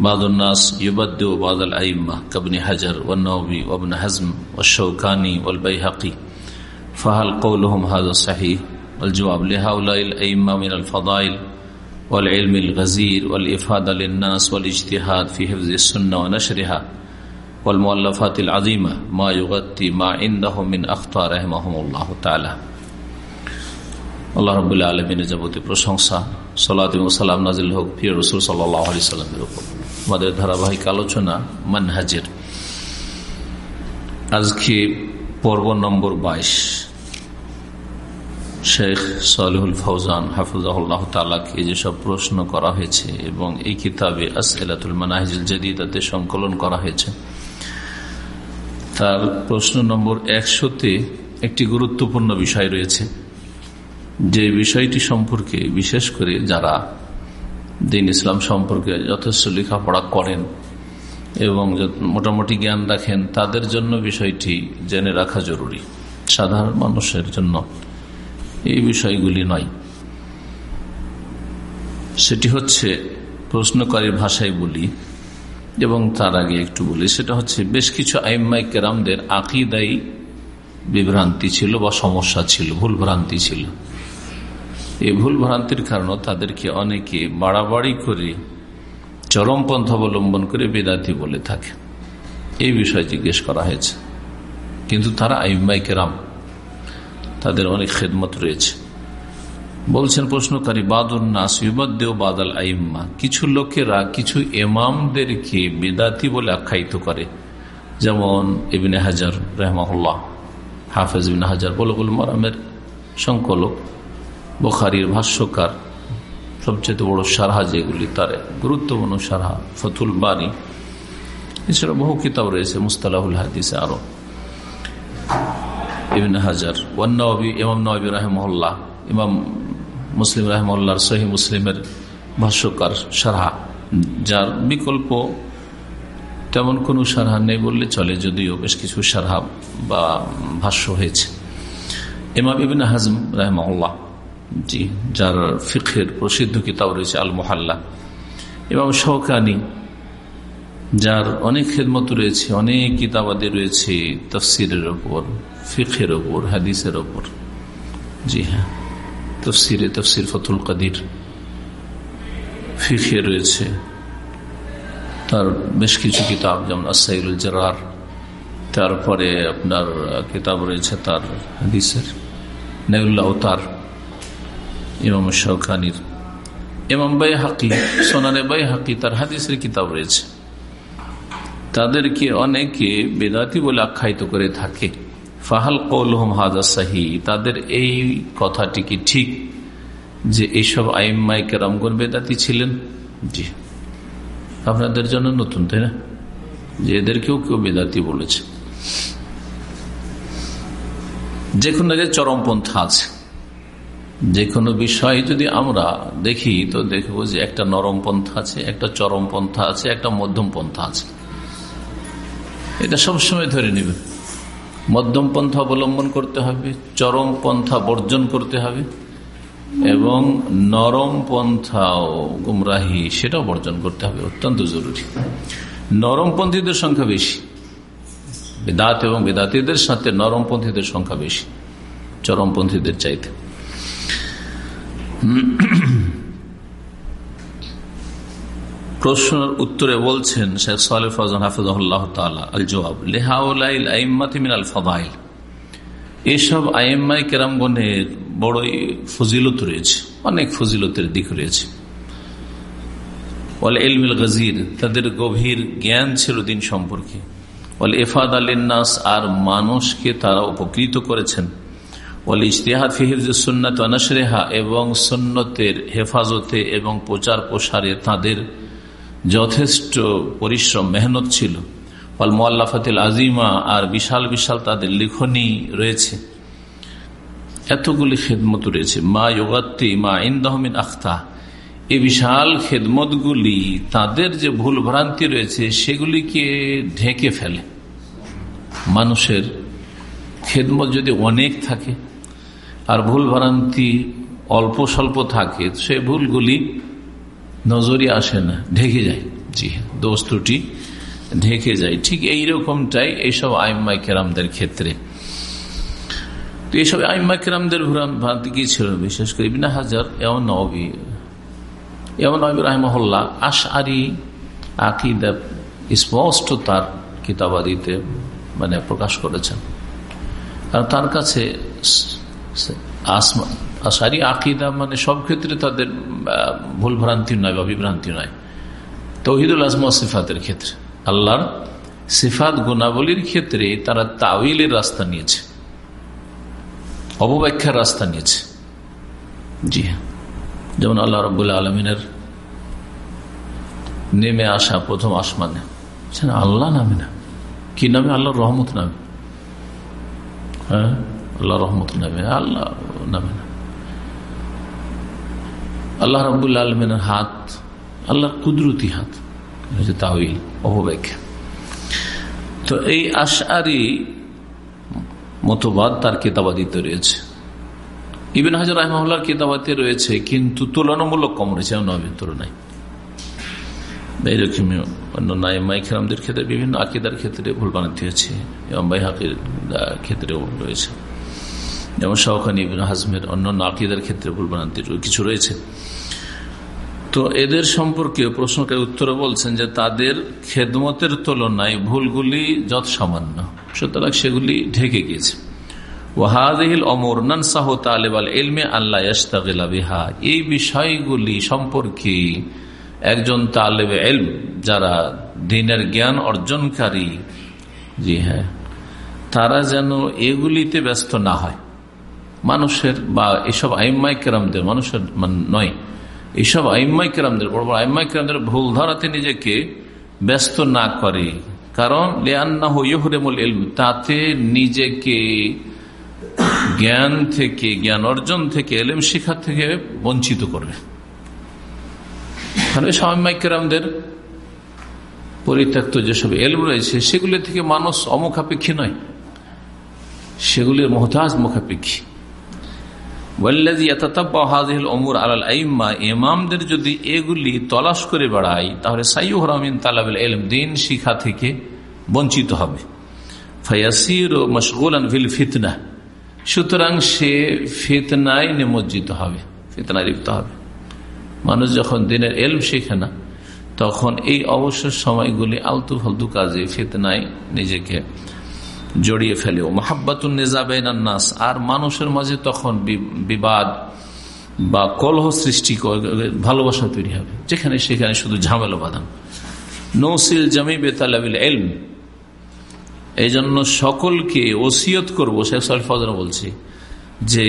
بعض الناس يبدو بعض الأئمة كابن حجر والنووي وابن حزم والشوكاني والبيهقي فهل قولهم هذا صحيح الجواب لهؤلاء الأئمة من الفضائل والعلم الغزير والإفادة للناس والاجتهاد في حفظ السنة ونشرها والمؤلفات العظيمة ما يغطي ما عندهم من أخطاء رحمهم الله تعالى আল্লাহ রবুল্লাহ আলমিনের যাবতীয় প্রশংসা সালাত এবং সালাম নাজিল হোক প্রিয় রসুল সাল্লাহ আলি সাল্লামের উপর আমাদের ধারাবাহিক আলোচনা মানহাজের। আজকে পর্ব নম্বর বাইশ। শেখ সালিহুল ফৌজান হাফুজাহুল্লাহ তালাকে যেসব প্রশ্ন করা হয়েছে এবং এই কিতাবে আসলাতুল মানাহিজুল জাদিদাতে সংকলন করা হয়েছে, তার প্রশ্ন নম্বর একশোতে একটি গুরুত্বপূর্ণ বিষয় রয়েছে। যে বিষয়টি সম্পর্কে বিশেষ করে যারা দিন ইসলাম সম্পর্কে যথেষ্ট লেখাপড়া করেন এবং মোটামুটি জ্ঞান রাখেন, তাদের জন্য বিষয়টি জেনে রাখা জরুরি। সাধারণ মানুষের জন্য এই বিষয়গুলি নয়। সেটি হচ্ছে প্রশ্নকারী ভাষায় বলি এবং তার আগে একটু বলি। সেটা হচ্ছে, বেশ কিছু আইম্মাই কেরামদের আকিদাই বিভ্রান্তি ছিল বা সমস্যা ছিল, ভুল ভ্রান্তি ছিল। এই ভুল ভ্রান্তির কারণে তাদেরকে অনেকে বাড়াবাড়ি করে চরম চরমপন্থ অবলম্বন করে বেদাতি বলে থাকে। এই বিষয়ে জিজ্ঞেস করা হয়েছে। কিন্তু তারা আইম্মাই কেরাম, তাদের অনেক খেদমত রয়েছে। বলছেন প্রশ্নকারী বাদুর নাসিবাদ্দেও বাদাল আইম্মা, কিছু লোকেরা কিছু এমামদেরকে বেদাতি বলে আখ্যায়িত করে। যেমন ইবিনে হাজার, রহমাহুল্লাহ, হাফেজ ইবিন হাজার বলগুল মারামের সংকলক বখারির ভাষ্যকার সবচেয়ে বড় সারহা যেগুলি, তার গুরুত্বপূর্ণ সারহা, ফতুল বাড়ি এছাড়া বহু কিতাব রয়েছে, মুস্তালাহুল হাদিসে আরও ইবিন হাজার ওয়ান্নবী ইমাম নবী রাহেমহল্লা ইমাম মুসলিম রাহেমহল্লার সহি মুসলিমের ভাষ্যকার সারহা, যার বিকল্প তেমন কোনো সারহা নেই বললে চলে, যদিও বেশ কিছু সারহা বা ভাষ্য হয়েছে। ইমাম ইবিন হাজম রাহেমহল্লা জি, যার ফিখের প্রসিদ্ধ কিতাব রয়েছে আল মোহাল্লা এবং শৌকানি যার অনেক খেদমত রয়েছে, অনেক কিতাবাদি রয়েছে তফসিরের ওপর, ফিখের ওপর, হাদিসের ওপর। জি হ্যাঁ তফসিরে তফসির ফতুল কাদির ফিখে রয়েছে। তার বেশ কিছু কিতাব, যেমন আসাইলুল জরার, তারপরে আপনার কিতাব রয়েছে তার হাদিসের নেউল্লাহ তার ইমাম শৌখানির ইমাম বাই হাকি সোনানে বাই হাকি তার হাদিসের কিতাব রয়েছে। তাদেরকে অনেকে বেদাতি বলে আখ্যায়িত করে থাকে। ফাহাল কৌলহম হাজা সাহি, তাদের এই কথাটি কি ঠিক যে এইসব আইম্মাই কেরামগন বেদাতি ছিলেন? জি। আপনাদের জন্য নতুন, তাই না? যে এদেরকেও কেউ বেদাতি বলেছে। যে কোনো চরমপন্থা আছে। যে কোনো বিষয় যদি আমরা দেখি, তো দেখব যে একটা নরম পন্থা আছে, একটা চরম পন্থা আছে, একটা মধ্যম পন্থা আছে। এটা সবসময় ধরে নেবে। মধ্যম পন্থা অবলম্বন করতে হবে, চরম পন্থা বর্জন করতে হবে, এবং নরম পন্থা ও গুমরাহি সেটাও বর্জন করতে হবে, অত্যন্ত জরুরি। নরমপন্থীদের সংখ্যা বেশি। বেদাত এবং বেদাতিদের সাথে নরমপন্থীদের সংখ্যা বেশি চরমপন্থীদের চাইতে। প্রশ্নের উত্তরে বলছেন শেখ সালে ফজান হাফিজাহ আল জবাব লেহাউলাইল আল ফদাইল এসব আইম্মাই কেরামগণের বড়ই ফজিলত রয়েছে, অনেক ফজিলতের দিক রয়েছে। বলে এলমিল গজির, তাদের গভীর জ্ঞান ছিল দিন সম্পর্কে। বলে এফাদ আলিনাস আর মানুষকে তারা উপকৃত করেছেন। বলে ইশতেহাদ ফিহিফজ সুন্নত আনসরেহা এবং সুন্নতের হেফাজতে এবং প্রচার প্রসারে তাদের যথেষ্ট পরিশ্রম, মেহনত ছিল। ওয়াল মোয়াল্লাফাতিল আজিমা আর বিশাল বিশাল তাদের লিখনি রয়েছে। এতগুলি খেদমত রয়েছে। মা যোগাত্তি মা ইন্দহমিন আখতা। এই বিশাল খেদমতগুলি, তাদের যে ভুল ভ্রান্তি রয়েছে, সেগুলিকে ঢেকে ফেলে। মানুষের খেদমত যদি অনেক থাকে আর ভুল ভ্রান্তি অল্প স্বল্প থাকে, সে ভুলগুলি নজরে আসে না, ঢেকে যায়। জি দোষ ত্রুটি ঢেকে যায়। ঠিক এই রকমটাই এইসব আইম্মাই কেরামদের ক্ষেত্রে। তো এইসব আইম্মা কেরামদের ভ্রান্তি কি ছিল? বিশেষ করে বিনা হাজার, এমন নবী এমন নবী রাহমহল্লা আশ আরি আকিদা স্পষ্ট তার কিতাবাদিতে মানে প্রকাশ করেছেন। কারণ তার কাছে আশারি আকিদা মানে সব ক্ষেত্রে তাদের ভুল ভ্রান্তি নয় বা বিভ্রান্তি নয়। তৌহিদুল আজমা সিফাতের ক্ষেত্রে, আল্লাহর সিফাত গুণাবলীর ক্ষেত্রে তারা তাওইলের রাস্তা নিয়েছে। অবব্যাখ্যার রাস্তা নিয়েছে। জি হ্যাঁ। যেমন আল্লাহ রবুল্লা আলমিনের নেমে আসা প্রথম আসমানে। আল্লাহ নামে না। কি নামে? আল্লাহর রহমত নামে। হ্যাঁ? আল্লাহ রহমত নামে আল্লাহ নামে না। আল্লাহ রবুল্লা আলমিনের হাত, আল্লাহর কুদরতি হাত হচ্ছে তাহিল অপব্যাখ্যা। তো এই আশারি মতবাদ তার কেতাবাদিতে রয়েছে। ইবিন হাজার রহমার কেতাবাতে রয়েছে, কিন্তু তুলনামূলক কম রয়েছে নবীর তুলনায়। অন্য ক্ষেত্রে, বিভিন্ন আকিদার ক্ষেত্রে ভুল বানাতে হয়েছে এবং বাইহাকের ক্ষেত্রেও রয়েছে। যেমন শাহখানি ইবিন হাজমের অন্য আকিদার ক্ষেত্রে ভুল বানাতে কিছু রয়েছে। তো এদের সম্পর্কে প্রশ্নকে উত্তরে বলছেন যে তাদের খেদমতের তুলনায় ভুলগুলি যত সামান্য সুতরাং সেগুলি ঢেকে গিয়েছে। অমর নানসাহ তালেবাল এলমে আল্লাহ বিহা। এই বিষয়গুলি সম্পর্কে একজন তালেবে এলম যারা দিনের জ্ঞান অর্জনকারী হ্যাঁ তারা যেন এগুলিতে ব্যস্ত না হয়। মানুষের বা এসব আইম্মাই কেরামদের মানুষের নয় এইসব আইম্মাই কেরামদের বড় বড় আইম্মাই কেরামদের ভুল ধরাতে নিজেকে ব্যস্ত না করে। কারণ লেয়ান্না হইহরেমুল এলম তাতে নিজেকে জ্ঞান থেকে, জ্ঞান অর্জন থেকে, এলেম শিক্ষা থেকে বঞ্চিত করবে। স্বামী কেরামদের পরিত্যক্ত যেসব এলম রয়েছে, সেগুলি থেকে মানুষ অমুখাপেক্ষী নয়। সেগুলির মহতাজ মুখাপেক্ষী। ইমামদের যদি এগুলি তলাশ করে বেড়ায়, তাহলে সাইউ হরামিন তালাবিল এলম দিন শিখা থেকে বঞ্চিত হবে। ফয়াসির ও মশগুল ফিল ফিতনা, সুতরাং সে ফিতনায় নিমজ্জিত হবে, ফিতনায় লিপ্ত হবে। মানুষ যখন দিনের এলম শেখে না, তখন এই অবসর সময়গুলি আলতু ফালতু কাজে, ফিতনায় নিজেকে জড়িয়ে ফেলে ও মাহাব্বাতুন নাস। আর মানুষের মাঝে তখন বিবাদ বা কলহ সৃষ্টি ভালোবাসা তৈরি হবে। যেখানে সেখানে শুধু ঝামেলা বাঁধান। নৌসিল জামি বেতালাবিল এলম এই জন্য সকলকে ওসিয়ত করব, শেখ সালফাজন বলছি, যে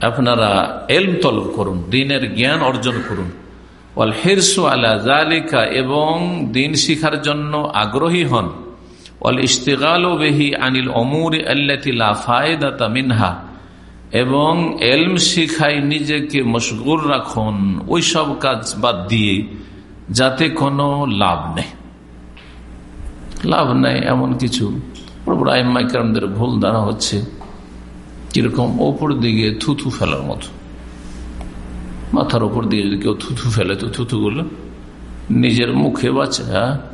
আপনারা এলম তলব করুন, দিনের জ্ঞান অর্জন করুন। ওয়াল এবং দিন শিখার জন্য আগ্রহী হন। ওয়াল বেহি আনিল অমুর আল্লাতিলা মিনহা। এবং এলম শিখাই নিজেকে মশগুর রাখুন, ওই সব কাজ বাদ দিয়ে যাতে কোনো লাভ নেই। লাভ নেই এমন কিছু। আইমাইকারদের ভুল দ্বারা হচ্ছে, কীরকম ওপর দিকে থুথু ফেলার মতো। মাথার ওপর দিয়ে যদি কেউ থুথু ফেলে, তো থুথুগুলো নিজের মুখে বা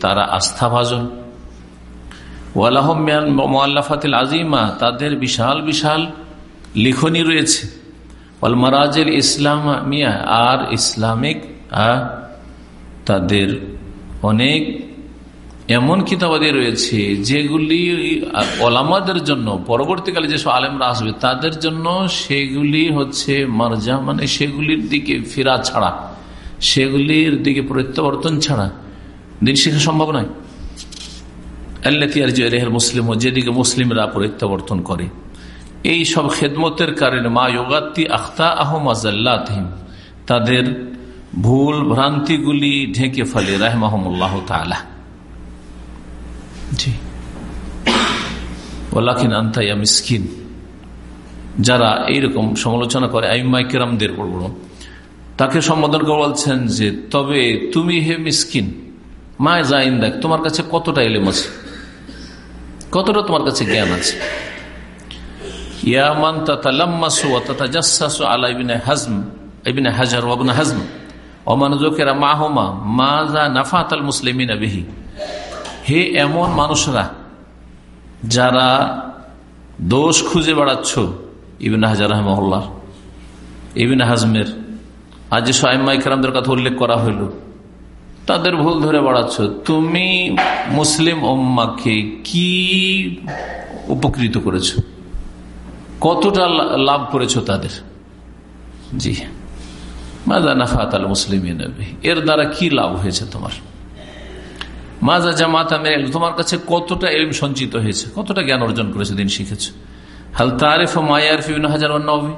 তারা আস্থাভাজন। ওয়ালাহমিয়ান আজিমা তাদের বিশাল বিশাল লিখনি রয়েছে। মারাজের ইসলাম মিয়া, আর ইসলামিক তাদের অনেক এমন কিতাবাদি রয়েছে যেগুলি ওলামাদের জন্য, পরবর্তীকালে যেসব আলেমরা আসবে, তাদের জন্য সেগুলি হচ্ছে মার্জা মানে সেগুলির দিকে ফেরা ছাড়া, সেগুলির দিকে প্রত্যাবর্তন ছাড়া দিন শিখা সম্ভব নয়। মুসলিম, যেদিকে মুসলিমরা প্রত্যাবর্তন করে। এই সব খেদমতের কারণে মা যোগাত্তি আখতা আহমাজাল্লাহিম তাদের ভুল ভ্রান্তিগুলি ঢেকে ফেলে, রাহমাহমুল্লাহ তালা জি। আন্তাইয়া মিসকিন। যারা এইরকম সমালোচনা করে আইমাই কেরামদের বড় বড় তাকে সম্বোধন করে বলছেন যে, তবে তুমি হে মিসকিন, মায় জাইন দেখ তোমার কাছে কতটা এলেম আছে? কতটা তোমার কাছে জ্ঞান আছে? ইয়ামান তাতালাম্মাসু ইবনে হাজম হাজার হে এমন মানুষরা যারা দোষ খুঁজে বেড়াচ্ছ, ইবিন হাজার রহমল্লার ইবিন হাজমের। আজ যে সাইমাইকরামদের কথা উল্লেখ করা হইল, তাদের ভুল ধরে বাড়াচ্ছ। তুমি মুসলিম ওম্মাকে কি উপকৃত করেছ? কতটা লাভ করেছ তাদের? জি। মাজা নাফাত মুসলিম এর দ্বারা কি লাভ হয়েছে তোমার? মাজা জামাতা মেরে তোমার কাছে কতটা এলিম সঞ্চিত হয়েছে? কতটা জ্ঞান অর্জন করেছে দিন শিখেছে? হাল তারিফ মায়ারিফ ইবিন হাজার নবী?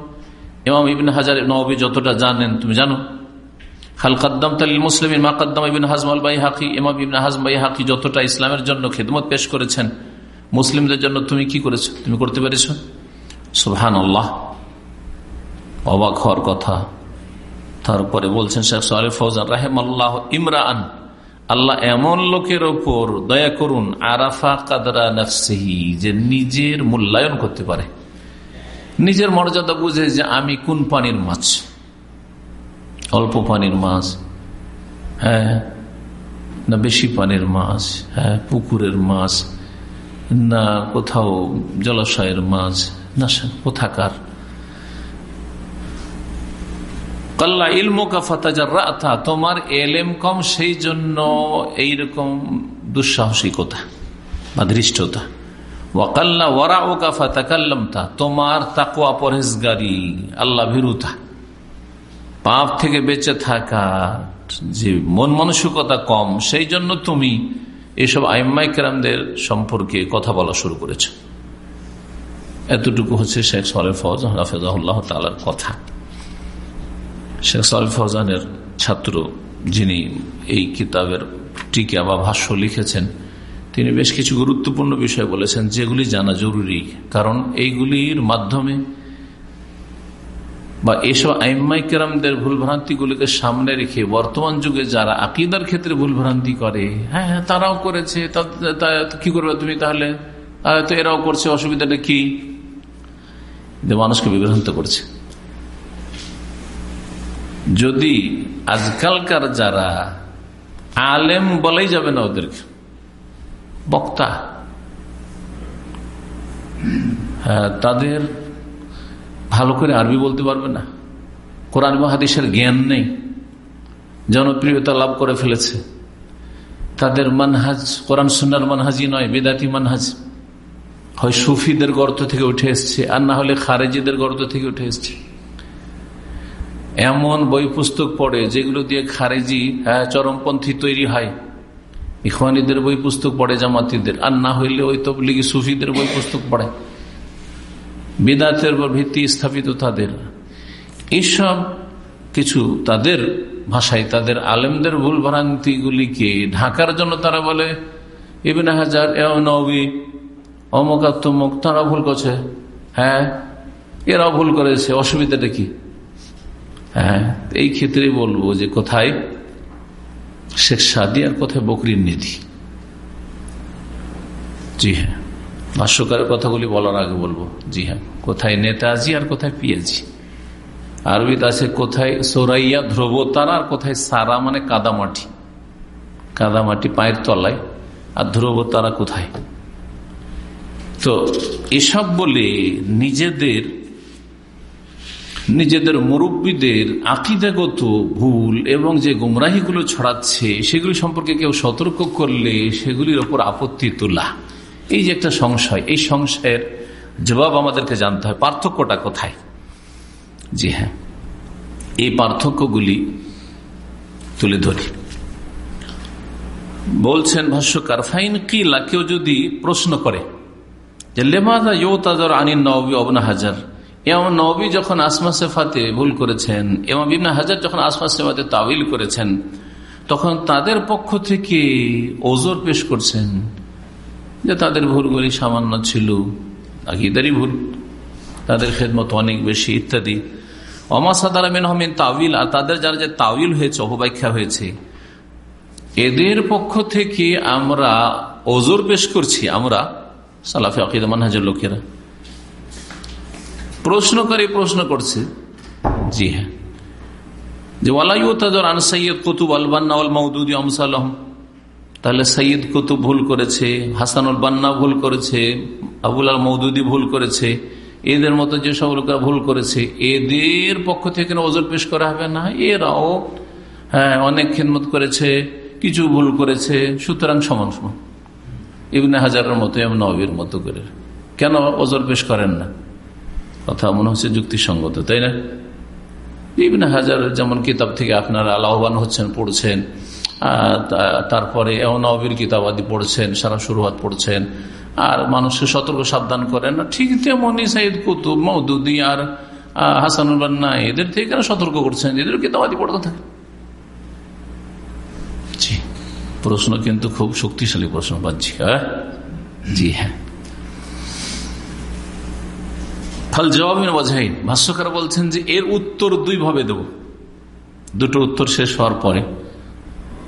ইমাম ইবিন হাজার নবী যতটা জানেন, তুমি জানো? হাল কাদ্দাম তালিল মুসলিম মা কাদ্দাম হাকি ইমাম ইবিন হাজম হাকি যতটা ইসলামের জন্য খেদমত পেশ করেছেন, মুসলিমদের জন্য তুমি কি করেছ? তুমি করতে পেরেছ? সুহান আল্লাহ অবাক হওয়ার কথা। তারপরে বলছেন শেখ সালে ফৌজান রাহেম আল্লাহ ইমরান আল্লাহ এমন লোকের ওপর দয়া করুন, আরাফা কাদরা নফসিহি, যে নিজের মূল্যায়ন করতে পারে। নিজের মর্যাদা বুঝে যে আমি কোন পানির মাছ? অল্প পানির মাছ হ্যাঁ না বেশি পানির মাছ হ্যাঁ পুকুরের মাছ, না কোথাও জলাশয়ের মাছ, না কোথাকার। কাল্লা ইলমোকা ফাতাজার তোমার এলেম কম সেই জন্য এইরকম দুঃসাহসিকতা বা ধৃষ্টতা ওয়াকাল্লা ওয়ারা ওকা ফাতাকাল্লামতা, তোমার তাকুয়া পরেজগারি আল্লাহ ভীরুতা। পাপ থেকে বেঁচে থাকা, যে মন মানসিকতা কম সেই জন্য তুমি এসব আইম্মাই সম্পর্কে কথা বলা শুরু করেছ। এতটুকু হচ্ছে শেখ সরে ফজ হাফেজাহ তালার কথা। শেখ সাল ফৌজানের ছাত্র যিনি এই কিতাবের টিকা বা ভাষ্য লিখেছেন, তিনি বেশ কিছু গুরুত্বপূর্ণ বিষয় বলেছেন যেগুলি জানা জরুরি। কারণ এইগুলির মাধ্যমে বা এসব আইম্মাই কেরামদের ভুলভ্রান্তিগুলিকে সামনে রেখে বর্তমান যুগে যারা আকিদার ক্ষেত্রে ভুলভ্রান্তি করে হ্যাঁ হ্যাঁ তারাও করেছে কি করবে তুমি তাহলে? তো এরাও করছে, অসুবিধাটা কি? মানুষকে বিভ্রান্ত করছে। যদি আজকালকার যারা আলেম বলাই যাবে না ওদেরকে, বক্তা হ্যাঁ তাদের ভালো করে আরবি বলতে পারবে না। কোরআন মহাদিসের জ্ঞান নেই, জনপ্রিয়তা লাভ করে ফেলেছে। তাদের মানহাজ, কোরআন সুন্নার মানহাজি নয়, বেদাতি মানহাজ। হয় সুফিদের গর্ত থেকে উঠে এসছে, আর না হলে খারেজিদের গর্ত থেকে উঠে এসছে। এমন বই পুস্তক পড়ে যেগুলো দিয়ে খারেজি চরমপন্থী তৈরি হয়। ইখওয়ানিদের বই পুস্তক পড়ে জামাতিদের আর না হইলে ওই তবলিগি সুফিদের বই পুস্তক পড়ে। বিদাতের ভিত্তি স্থাপিত তাদের। এইসব কিছু তাদের ভাষায়, তাদের আলেমদের ভুল ভ্রান্তিগুলিকে ঢাকার জন্য তারা বলে, ইবিন হাজার এ নবী, অমুক তারা ভুল করছে। হ্যাঁ এরাও ভুল করেছে, অসুবিধাটা কি? হ্যাঁ এই ক্ষেত্রে বলব যে কোথায় শেখ সাদি আর কোথায় বকরির নিধি। জি হ্যাঁ ভাষ্যকারের কথাগুলি বলার আগে বলব। জি হ্যাঁ কোথায় নেতাজি আর কোথায় পিয়াজি আরবিতে আছে কোথায় সোরাইয়া ধ্রুব তারা আর কোথায় সারা মানে কাদামাটি। কাদামাটি পায়ের তলায়, আর ধ্রুব তারা কোথায়? তো এসব বলে নিজেদের নিজেদের মুরব্বীদের আকিদাগত ভুল এবং যে গুমরাহিগুলো ছড়াচ্ছে, সেগুলি সম্পর্কে কেউ সতর্ক করলে সেগুলির ওপর আপত্তি তোলা। এই যে একটা সংশয়, এই সংশয়ের জবাব আমাদেরকে জানতে হয়। পার্থক্যটা কোথায়? জি হ্যাঁ। এই পার্থক্যগুলি তুলে ধরি। বলছেন ভাষ্যকার, ফাইন কিলা কেউ যদি প্রশ্ন করে যে, লেমাদা ইউ তাজর আনিন নবী অবনা হাজার? এমন নবী যখন আসমা সেফাতে ভুল করেছেন এবং বিনা হাজার যখন আসমা সেফাতে তাবিল করেছেন, তখন তাদের পক্ষ থেকে ওজোর পেশ করছেন যে তাদের ভুলগুলি সামান্য ছিল আগিদারই ভুল, তাদের খেদমত অনেক বেশি, ইত্যাদি। অমাসাদারামিন হমিন তাবিল আর তাদের যারা যে তাবিল হয়েছে, অপব্যাখ্যা হয়েছে। এদের পক্ষ থেকে আমরা ওজোর পেশ করছি, আমরা সালাফি আকিদা, মানহাজের লোকেরা। প্রশ্ন করে প্রশ্ন করছে, জি হ্যাঁ। যে ওয়ালাইও তাদের আন সৈয়দ কুতুব আলবান্না মৌদুদি আমসালহম? তাহলে সৈয়দ কুতুব ভুল করেছে, হাসানুল বান্না ভুল করেছে, আবুল আল মৌদুদি ভুল করেছে, এদের মতো যেসব লোকেরা ভুল করেছে, এদের পক্ষ থেকে ওজোর পেশ করা হবে? না, এরাও হ্যাঁ অনেক খেদমত করেছে, কিছু ভুল করেছে, সুতরাং সমান সমান। ইবনে হাজারের মতো এম নবীর মতো করে। কেন ওজোর পেশ করেন না? কথা মনে হচ্ছে যুক্তিসঙ্গত, তাই না? বিভিন্ন হাজার যেমন কিতাব থেকে আপনারা লাভবান হচ্ছেন, পড়ছেন তারপরে নবীর কিতাব আদি পড়ছেন, সারা শুরুয়াত পড়ছেন, আর মানুষকে সতর্ক সাবধান করেন, না, ঠিক তেমনি সাইদ কুতুব মৌদুদি আর হাসানুল বান্না এদের থেকে সতর্ক করছেন, এদের কিতাব আদি পড়তে থাকে প্রশ্ন কিন্তু খুব শক্তিশালী প্রশ্ন পাচ্ছি হ্যাঁ? জি হ্যাঁ। ফল জবাবিন ভাষ্যকার বলছেন যে এর উত্তর দুই ভাবে দেব। দুটো উত্তর শেষ হওয়ার পরে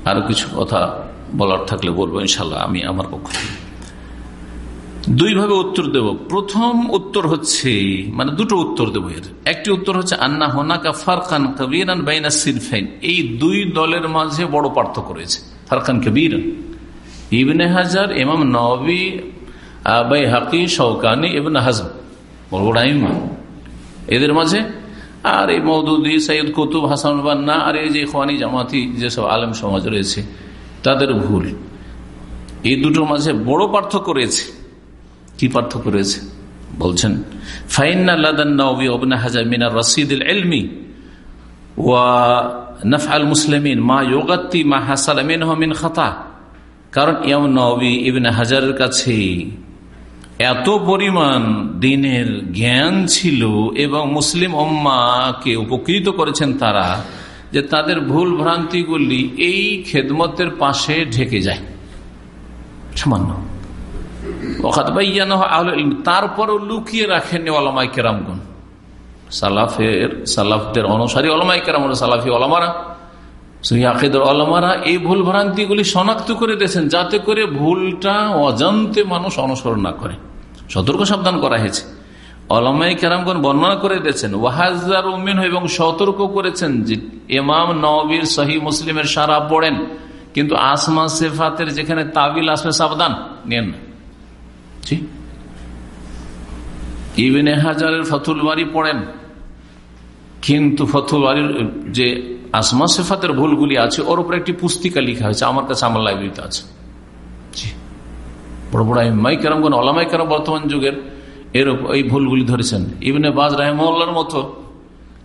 আরও কিছু কথা বলার থাকলে বলব ইনশাল্লাহ আমি আমার পক্ষ দুই ভাবে উত্তর দেব। প্রথম উত্তর হচ্ছে মানে দুটো উত্তর দেবো এর। একটি উত্তর হচ্ছে, আন্না হোনাকা ফারকান কবিরান বাইনা সিরফাইন। এই দুই দলের মাঝে বড় পার্থক্য রয়েছে। ফারকান কবির ইবনে হাজার এমাম নবী আবাই হাকি শৌকানি ইবনে হাজম। বড় বড় আইমা এদের মাঝে? আর এই মৌদুদি সৈয়দ কুতুব, হাসান বান্না, আর এই যে খোয়ানি জামাতি, যেসব আলেম সমাজ রয়েছে, তাদের ভুল। এই দুটোর মাঝে বড় পার্থক্য রয়েছে। কি পার্থক্য রয়েছে? বলছেন কারণ ইবিন হাজারের কাছে এত পরিমাণ দিনের জ্ঞান ছিল এবং মুসলিম অম্মাকে উপকৃত করেছেন তারা যে তাদের ভুল ভ্রান্তিগুলি এই খেদমতের পাশে ঢেকে যায়। সামান্য। তারপরও লুকিয়ে রাখেন ওলামাই কেরামগুন সালাফের অনুসারী সালাফি ওলামারা এই ভুল ভ্রান্তিগুলি শনাক্ত করে দিয়েছেন যাতে করে ভুলটা অজান্তে মানুষ অনুসরণ না করে। সতর্ক সাবধান করা হয়েছে। অলমাই কেরামগণ বর্ণনা করে দিয়েছেন, ওয়াহাজার উমিন এবং সতর্ক করেছেন যে এমাম নবীর সহি মুসলিমের সারা পড়েন, কিন্তু আসমা সেফাতের যেখানে তাবিল আসবে সাবধান, নেন না। ইবিনে হাজারের ফতুল বাড়ি পড়েন, কিন্তু ফতুল বাড়ির যে আসমা সেফাতের ভুলগুলি আছে, ওর উপরে একটি পুস্তিকা লিখা হয়েছে, আমার কাছে আমার লাইব্রেরিতে আছে। বড় বড় মাই কেরামগণ অলামাই কেরাম বর্তমান যুগের এর এই ভুলগুলি ধরেছেন। ইবনে বাজ রাহেমল্লার মতো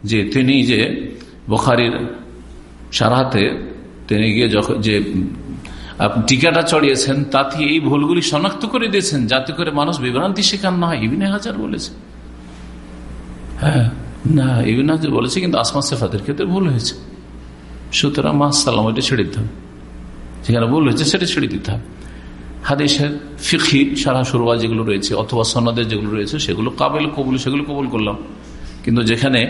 যে তিনি যে বখারির সারাহাতে তিনি গিয়ে যখন যে টিকাটা চড়িয়েছেন, তাতে এই ভুলগুলি শনাক্ত করে দিয়েছেন, যাতে করে মানুষ বিভ্রান্তি শিকার না হয়। ইবিনে হাজার বলেছে। হ্যাঁ না, ইবিন হাজার বলেছে, কিন্তু আসমা সেফাদের ক্ষেত্রে ভুল হয়েছে। সুতরাং মাসাল্লাম ওইটা ছেড়ে দিতে হবে। যেখানে ভুল হয়েছে, সেটা ছেড়ে দিতে হবে। হাদিসের ফিখি সারা সুরবা যেগুলো রয়েছে, অথবা সনদের যেগুলো রয়েছে, সেগুলো কাবেল কবুল, সেগুলো কবুল করলাম। কিন্তু যেখানে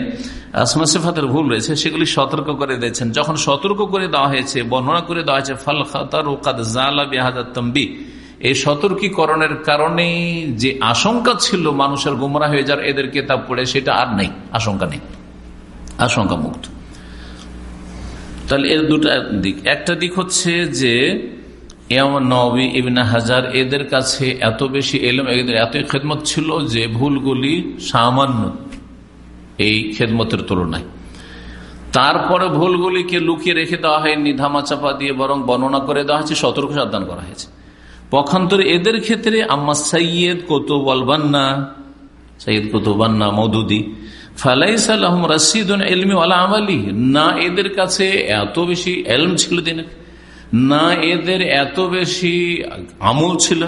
আসমা সেফাতের ভুল রয়েছে, সেগুলি সতর্ক করে দিয়েছেন। যখন সতর্ক করে দেওয়া হয়েছে, বর্ণনা করে দেওয়া হয়েছে, ফল খাতার ও কাদ জালা বেহাদার তম্বি, এই সতর্কীকরণের কারণে যে আশঙ্কা ছিল মানুষের গুমরা হয়ে যার এদের কেতাব পড়ে, সেটা আর নেই, আশঙ্কা নেই আশঙ্কা মুক্ত তাহলে এর দুটা দিক। একটা দিক হচ্ছে যে নবী ইবিনা হাজার এদের কাছে এত বেশি এলম, এদের এত খেদমত ছিল যে ভুলগুলি সামান্য এই খেদমতের তুলনায়। তারপরে ভুলগুলিকে লুকিয়ে রেখে দেওয়া হয়নি, ধামাচাপা দিয়ে বরং বর্ণনা করে দেওয়া হয়েছে, সতর্ক সাবধান করা হয়েছে। পক্ষান্তরে এদের ক্ষেত্রে আম্মা সৈয়দ কত বলবান্না সৈয়দ কুতুবান্না মৌদুদি ফালাইসাল্লাহম রাশিদুন এলমি ওয়ালা আমালি, না এদের কাছে এত বেশি এলম ছিল দিনের। না এদের এত বেশি আমল ছিল।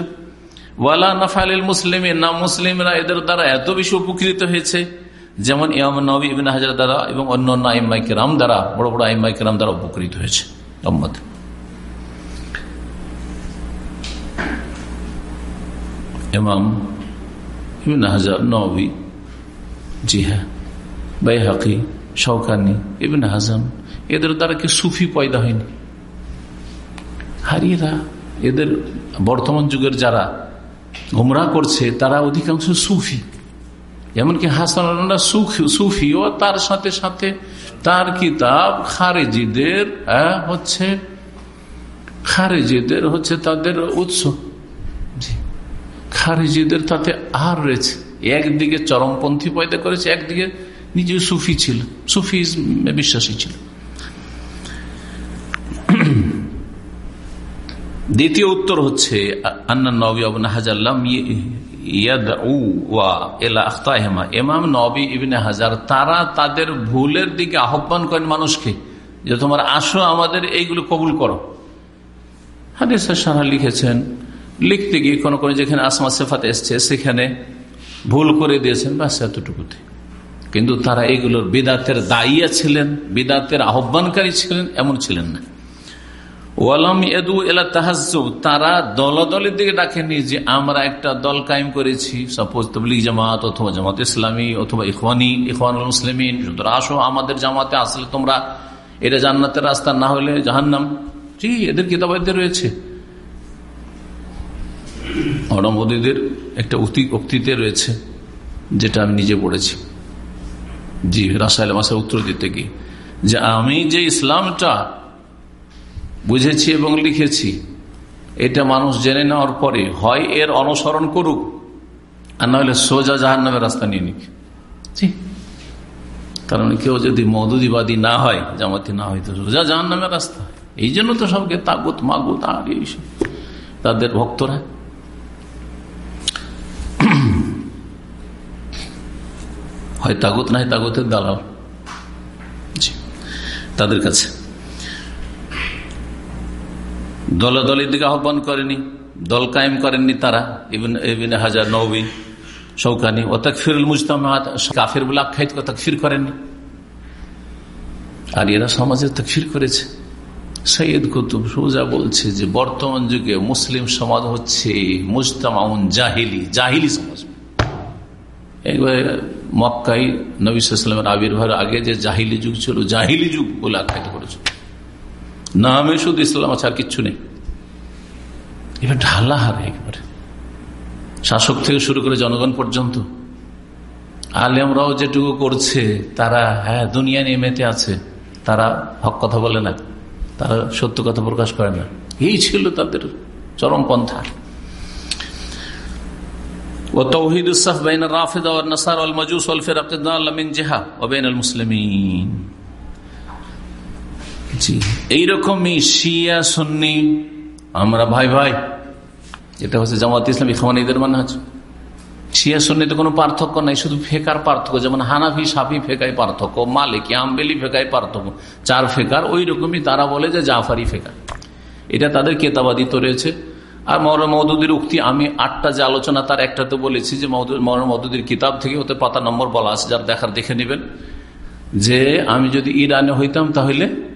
ওয়ালা নাফাল মুসলিম না মুসলিমরা এদের দ্বারা এত বেশি উপকৃত হয়েছে, যেমন ইমাম নবী ইবিন হাজার দ্বারা এবং অন্য অন্য আইম্মাই কেরাম দ্বারা, বড় বড় আইম্মাই কেরাম দ্বারা উপকৃত হয়েছে মোহাম্মদ ইবিন হাজার নবী জি হ্যাঁ বাই হাকি শৌকানি ইবিন হাজাম, এদের দ্বারা কি সুফি পয়দা হয়নি? হারিয়েরা এদের বর্তমান যুগের যারা গোমরা করছে, তারা অধিকাংশ সুফি। এমনকি হাসান ও তার সাথে সাথে তার কিতাব খারেজিদের হচ্ছে খারেজিদের হচ্ছে তাদের উৎস। খারেজিদের তাতে আর রয়েছে। একদিকে চরমপন্থী পয়দা করেছে, একদিকে নিজে সুফি ছিল। সুফি বিশ্বাসী ছিল। দ্বিতীয় উত্তর হচ্ছে নবী ইবিনে হাজার তারা তাদের ভুলের দিকে আহ্বান করেন মানুষকে যে, তোমার আসো আমাদের এইগুলো কবুল করো। হাদিসের সারা লিখেছেন, লিখতে গিয়ে কোনো কোনো যেখানে আসমা সেফাত এসছে, সেখানে ভুল করে দিয়েছেন, ব্যাস এতটুকুতে। কিন্তু তারা এগুলোর বিদাতের দায়িয়া ছিলেন, বিদাতের আহ্বানকারী ছিলেন, এমন ছিলেন না। ওয়ালাম এদু এলা তারা দিকে ডাকেনি যে, আমরা একটা দল কায়েম করেছি। সাপোজ তবলিগ জামাত অথবা জামাত ইসলামী অথবা ইখওয়ানি ইখওয়ান মুসলিমিন, সুতরাং আসো আমাদের জামাতে আসলে তোমরা, এটা জান্নাতের রাস্তা, না হলে জাহান্নাম। জি, এদের কিতাবাদের রয়েছে। অনমোদীদের একটা উক্তিতে রয়েছে, যেটা আমি নিজে পড়েছি। জি রাসায়ল মাসের উত্তর দিতে গিয়ে, যে আমি যে ইসলামটা বুঝেছি এবং লিখেছি। এটা মানুষ জেনে নেওয়ার পরে হয় এর অনুসরণ করুক, আর নাহলে সোজা জাহান নামের রাস্তা নিয়ে নিক। কারণ কেউ যদি মধুদিবাদী না হয়, জামাতি না হয়, তো সোজা জাহান নামের রাস্তা। এই জন্য তো সবকে তাগুত, মাগুত, আর এইসব তাদের ভক্তরা। হয় তাগুত, নাই তাগুতের দালাল। তাদের কাছে। দলে দলের দিকে আহ্বান করেনি, দল কায়েম করেননি তারা, ইবিন হাজার নৌবিন শৌকানি, ও তকফিরুল মুজতামাত, কাফির বলে আখ্যায়িত তকফির করেননি। আর এরা সমাজে তকফির করেছে। সৈয়দ কুতুব সোজা বলছে যে, বর্তমান যুগে মুসলিম সমাজ হচ্ছে মুজতামাউন জাহিলি জাহিলি সমাজ। একবারে মক্কাই নবীলামের আবির্ভাবের আগে যে জাহিলি যুগ ছিল, জাহিলি যুগ বলে আখ্যায়িত করেছে। নামে শুধু ইসলাম আছে আর কিচ্ছু নেই এবার ঢালা হারে একবারে শাসক থেকে শুরু করে জনগণ পর্যন্ত আলেমরাও যেটুকু করছে তারা হ্যাঁ দুনিয়া নিয়ে মেতে আছে তারা হক কথা বলে না তারা সত্য কথা প্রকাশ করে না এই ছিল তাদের চরম পন্থা وتوحيد الصف بين الرافضة والنصارى والمجوس والفرق الضالة من جهة وبين المسلمين জি এইরকমই শিয়া, সুন্নি, আমরা ভাই ভাই এটা হচ্ছে জামাত ইসলাম ইসলামীদের মানে হচ্ছে শিয়া, সুন্নিতে কোনো পার্থক্য নাই, শুধু ফেকার পার্থক্য, যেমন হানাফি, সাফি ফেকাই পার্থক্য, মালিক, আম্বেলি ফেকাই পার্থক্য, চার ফেকার ওই রকমই তারা বলে যে জাফারি ফেকার। এটা তাদের কেতাবাদিত রয়েছে। আর মৌর মৌদুদির উক্তি, আমি আটটা যে আলোচনা, তার একটাতে বলেছি যে মৌর মৌদুদির কিতাব থেকে হতে পাতা নম্বর বলা আছে, যার দেখার দেখে নেবেন। যে আমি যদি ইরানে হইতাম, তাহলে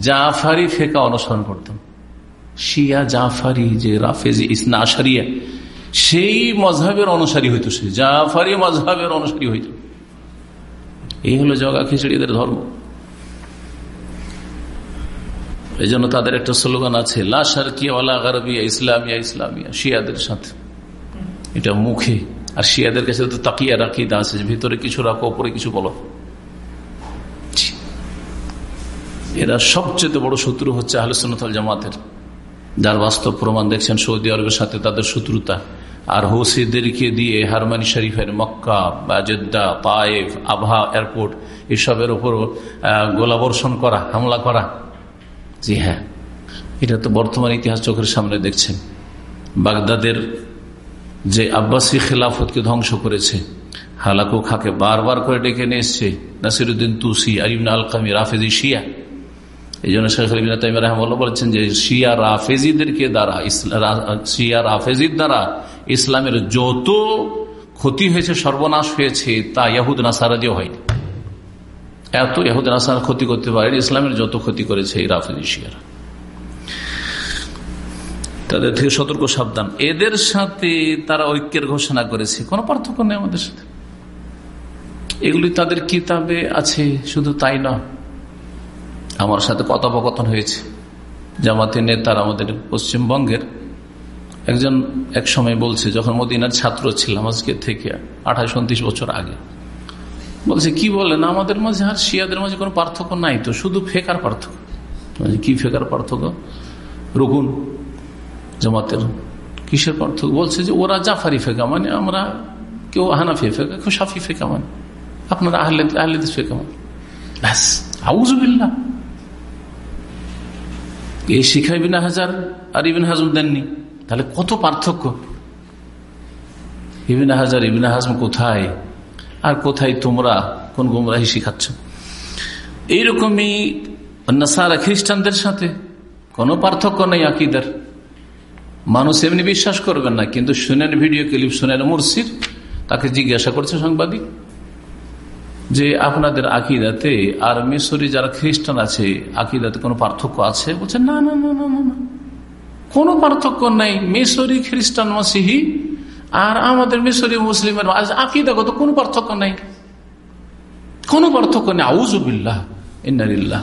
জাফারি ফেকা অনুসরণ করতাম। শিয়া জাফারি যে রাফেজি ইসনা আশারিয়া, সেই মজহাবের অনুসারী হইত সে। জাফারি মজহাবের অনুসারী হইত। এই হলো জগা খিচড়িদের ধর্ম। এই জন্য তাদের একটা স্লোগান আছে লাশারকিয়া ইসলামিয়া ইসলামিয়া শিয়াদের সাথে। এটা মুখে। আর শিয়াদের কাছে তো তাকিয়া রাখি আছে ভিতরে কিছু রাখো, ওপরে কিছু বলো। এরা সবচেয়ে বড় শত্রু হচ্ছে আহলসনতাল জামাতের। যার বাস্তব প্রমাণ দেখছেন সৌদি আরবের সাথে তাদের শত্রুতা। আর হুসিদেরকে দিয়ে হারমানি শরীফের মক্কা বা জেদ্দা পায়েফ আবহা, এয়ারপোর্ট এসবের উপর গোলাবর্ষণ করা, হামলা করা। জি হ্যাঁ এটা তো বর্তমান ইতিহাস চোখের সামনে দেখছেন। বাগদাদের যে আব্বাসী খেলাফতকে ধ্বংস করেছে, হালাকু খাকে বারবার করে ডেকে নিয়ে এসছে, নাসিরুদ্দিন তুসি আলিম আলকামি, রাফেজি শিয়া। এই জন্য শেখ আলিম তাইম রহমাল্লাহ বলেছেন যে শিয়া রাফেজিদেরকে দ্বারা শিয়া রাফেজির দ্বারা ইসলামের যত ক্ষতি হয়েছে, সর্বনাশ হয়েছে, তা ইয়াহুদ নাসারা দিয়ে হয়নি। এত ইয়াহুদ নাসার ক্ষতি করতে পারেন, ইসলামের যত ক্ষতি করেছে এই রাফেজি শিয়ারা। তাদের থেকে সতর্ক, সাবধান। এদের সাথে তারা ঐক্যের ঘোষণা করেছে। কোনো পার্থক্য নেই আমাদের সাথে। এগুলি তাদের কিতাবে আছে, শুধু তাই না আমার সাথে কথোপকথন হয়েছে। জামাতে নেতার আমাদের পশ্চিমবঙ্গের একজন এক সময় বলছে, যখন মদিনার ছাত্র ছিলাম আজকে থেকে আঠাশ, উনত্রিশ বছর আগে। বলছে, কি বলেন? আমাদের মাঝে আর শিয়াদের মাঝে কোনো পার্থক্য নাই তো, শুধু ফেকার পার্থক্য। কি ফেকার পার্থক্য? রুকুন, জামাতের কিসের পার্থক্য? বলছে যে, ওরা জাফারি ফেকা মানে আমরা কেউ হানাফি ফেকা, কেউ সাফি ফেকা মানে। আপনারা আহলে আহলেদ ফেকা মানে। ব্যাস আউজবিল্লা এই শিখা ইবিন হাজার আর ইবিন হাজম দেননি। তাহলে কত পার্থক্য? ইবিন হাজার, ইবিন হাজম কোথায়? আর কোথায় তোমরা কোন গুমরাহি শিখাচ্ছ? এইরকমই নাসারা খ্রিস্টানদের সাথে কোনো পার্থক্য নেই আকিদার। মানুষ এমনি বিশ্বাস করবেন না, কিন্তু শুনেন ভিডিও ক্লিপ শুনেন মুর্শির তাকে জিজ্ঞাসা করছে সাংবাদিক। যে আপনাদের আকিদাতে আর মিশরি যারা খ্রিস্টান আছে, আকিদাতে কোনো পার্থক্য আছে? বলছে না না না না না কোনো পার্থক্য নাই। মিশরি খ্রিস্টান মাসিহি আর আমাদের মিশরি মুসলিমের আকিদাগত কোনো পার্থক্য নাই। কোনো পার্থক্য নেই। আউজুবিল্লাহ ইন্নারিল্লাহ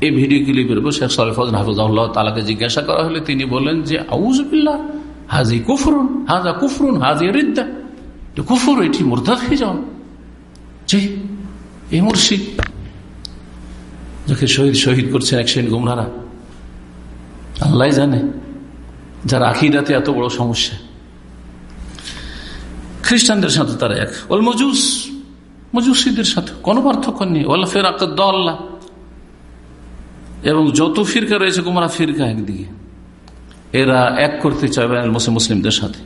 এই ভিডিও ক্লিপের উপর শেখ সরফজ হাফিজাউল্লাহ তালাকে জিজ্ঞাসা করা হলে তিনি বলেন যে আউজবিল্লাহ হাজি কুফরুন, হাজা কুফরুন, হাজি রিদ্দা। কুফর এটি মোরদাদ হয়ে যাও যে এই মুর্শিদ যাকে শহীদ শহীদ করছেন এক শ্রেণি গুমরারা। আল্লাহ জানে যার আখিরাতে এত বড় সমস্যা। খ্রিস্টানদের সাথে তারা এক। ওল মজুস, মজুসিদের সাথে কোনো পার্থক্য নেই। ওলা ফের আল্লাহ এবং যত ফিরকা রয়েছে কুমারা ফিরকা একদিকে। এরা এক করতে চাইবে মুসলিমদের সাথে।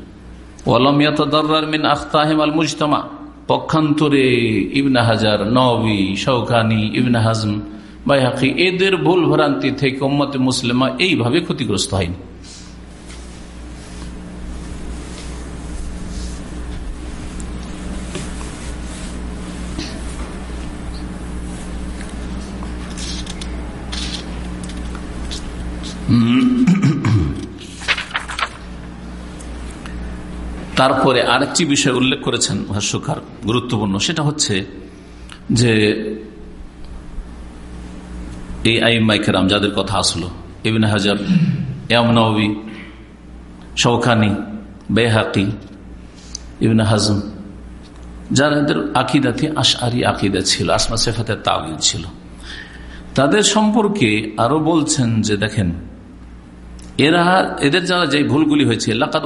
মিন আখতাহিম আল মুজতামা। পক্ষান্তরে ইবনা হাজার নবী শৌখানি ইবনা হাজম বাইহাকি এদের ভুল ভ্রান্তি থেকে মুসলিমা এইভাবে ক্ষতিগ্রস্ত হয়নি। তারপরে আরেকটি বিষয় উল্লেখ করেছেন ভাষ্যকার, গুরুত্বপূর্ণ। সেটা হচ্ছে যে এই আইমাইকেরাম যাদের কথা আসলো, ইবিন হাজার এমনবী শৌখানি বেহাকি, ইবিন হাজম যাদের আকিদাতে আশারি আকিদা ছিল, আসমা সেফাতের তাবিল ছিল। তাদের সম্পর্কে আরও বলছেন যে দেখেন এরা এদের যারা যে ভুলগুলি হয়েছে লাকাত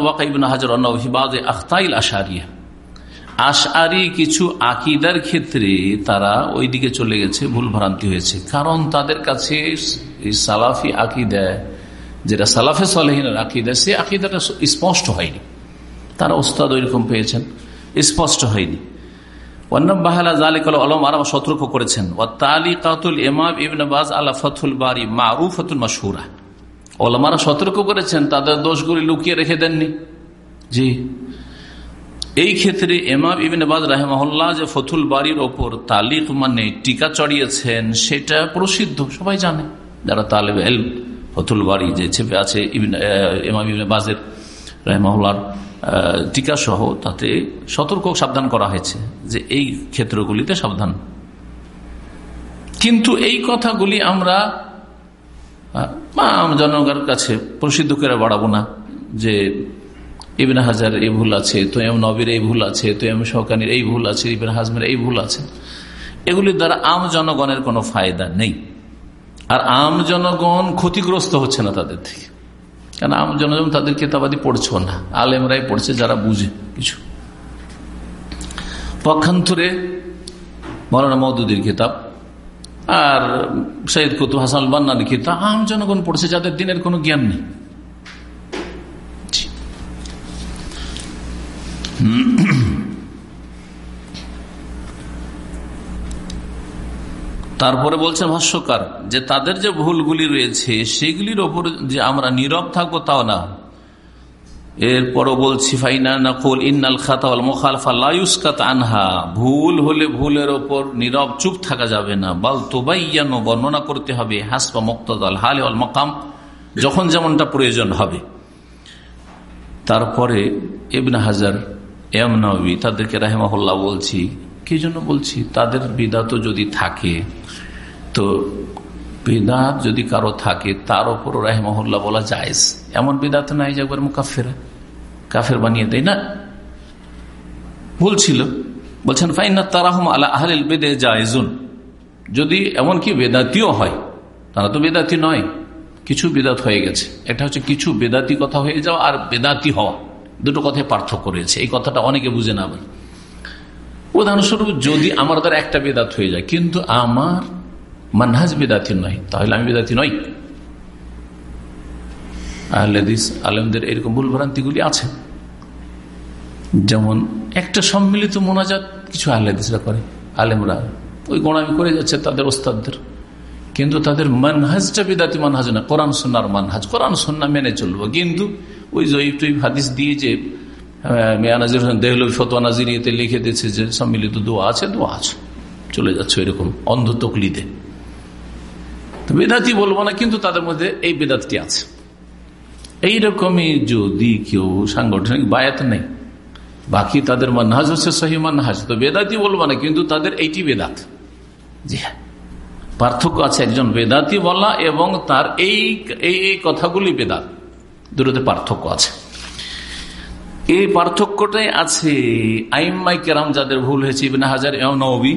আশারি কিছু আকিদার ক্ষেত্রে তারা ওই দিকে চলে গেছে, ভুল ভ্রান্তি হয়েছে। কারণ তাদের কাছে সালাফি আকিদা, যেটা সালাফে সালেহিনের আকিদা, সে আকিদাটা স্পষ্ট হয়নি। তারা ওস্তাদ ওইরকম পেয়েছেন, স্পষ্ট হয়নি। আরাম সতর্ক করেছেন আল্লাহ ফতুল ওলামারা সতর্ক করেছেন, তাদের দোষগুলি লুকিয়ে রেখে দেননি। জি। এই ক্ষেত্রে এমাম ইবিন বাজ রাহেমাহুল্লাহ যে ফতুল বাড়ির ওপর তালিক মানে টিকা চড়িয়েছেন, সেটা প্রসিদ্ধ, সবাই জানে, যারা তালেব এল ফতুল বাড়ি যে ছেপে আছে এমাম ইবিন বাজের রাহেমাহুল্লার টিকা সহ, তাতে সতর্ক সাবধান করা হয়েছে যে এই ক্ষেত্রগুলিতে সাবধান। কিন্তু এই কথাগুলি আমরা জনগণের কাছে প্রসিদ্ধ করে বাড়াবো না যে ইবিন হাজার এই ভুল আছে তো এম নবীর এই ভুল আছে তো এম সহকানির এই ভুল আছে, ইবিন হাজমের এই ভুল আছে। এগুলির দ্বারা আম জনগণের কোনো ফায়দা নেই। আর আম জনগণ ক্ষতিগ্রস্ত হচ্ছে না তাদের থেকে। কেন আম জনগণ তাদের কেতাবাদি পড়ছো না, আলেমরাই পড়ছে যারা বুঝে কিছু। পক্ষান্তরে মৌলানা মৌদুদির কিতাব আর সৈয়দ কুতুব হাসান বান্নার কিতাব আম জনগণ পড়ছে, যাদের দিনের কোনো জ্ঞান নেই। তারপরে বলছে ভাষ্যকার, যে তাদের যে ভুলগুলি রয়েছে, সেগুলির ওপর যে আমরা নীরব থাকব তাও না। এরপরও বলছি, ফাইনা নকল ইন্নাল খাতাল মোখালফালায়ুসকাত আনহা। ভুল হলে ভুলের ওপর নীরব চুপ থাকা যাবে না। বাল তোবাইয়ানো বর্ণনা করতে হবে হাসপা মুক্তদাল হাল আল মকাম, যখন যেমনটা প্রয়োজন হবে। তারপরে এবনা হাজার এম নবী তাদেরকে রাহেমাহুল্লাহ বলছি, কি জন্য বলছি? তাদের বিদাত যদি থাকে, তো বিদাত যদি কারও থাকে, তার ওপর রাহেমহল্লা বলা যায় এমন বিদাত নাই যে একবার মুকাফেরা, কাফের বানিয়ে দেয় না। ভুল ছিল। বলছেন ফাইনা তারাহম আলা আহলিল বেদে জায়জুন। যদি এমনকি বেদাতিও হয়, তারা তো বেদাতি নয়, কিছু বেদাত হয়ে গেছে। এটা হচ্ছে কিছু বেদাতি কথা হয়ে যাওয়া আর বেদাতি হওয়া। দুটো কথায় পার্থক্য রয়েছে। এই কথাটা অনেকে বুঝে না উদাহরণস্বরূপ, যদি আমার দ্বারা একটা বেদাত হয়ে যায়, কিন্তু আমার মানহাজ বেদাতি নয়, তাহলে আমি বেদাতি নই। আলমদের এরকম ভুল ভ্রান্তিগুলি আছে। যেমন একটা সম্মিলিত মোনাজাত কিছু আহলেদিসরা করে, আলেমরা। ওই গোড়ামি করে যাচ্ছে তাদের ওস্তাদদের। কিন্তু তাদের মানহাজটা বেদাতি মানহাজ না, কোরআন সন্ন্যার মানহাজ। কোরআন সন্না মেনে চলবো। কিন্তু ওই জয়ীব টইব হাদিস দিয়ে যে মেয়া নাজির হোসেন দেহলবি ফতোয়া নাজিরিয়াতে লিখে দিয়েছে যে, সম্মিলিত দোয়া আছে দোয়া আছে। চলে যাচ্ছে এরকম অন্ধ তকলিতে বেদাতি বলব না, কিন্তু তাদের মধ্যে এই বেদাতটি আছে। এইরকমই যদি কেউ সাংগঠনিক বায়াত নেই, বাকি তাদের মানহাজ হচ্ছে সহি মানহাজ। তো বেদাতি বলব না, কিন্তু তাদের এইটি বেদাত। জি হ্যাঁ। পার্থক্য আছে একজন বেদাতি বলা এবং তার এই এই কথাগুলি বেদাত। দুটোতে পার্থক্য আছে। এই পার্থক্যটাই আছে আইম্মাই কেরাম যাদের ভুল হয়েছে, ইবিন হাজার নবী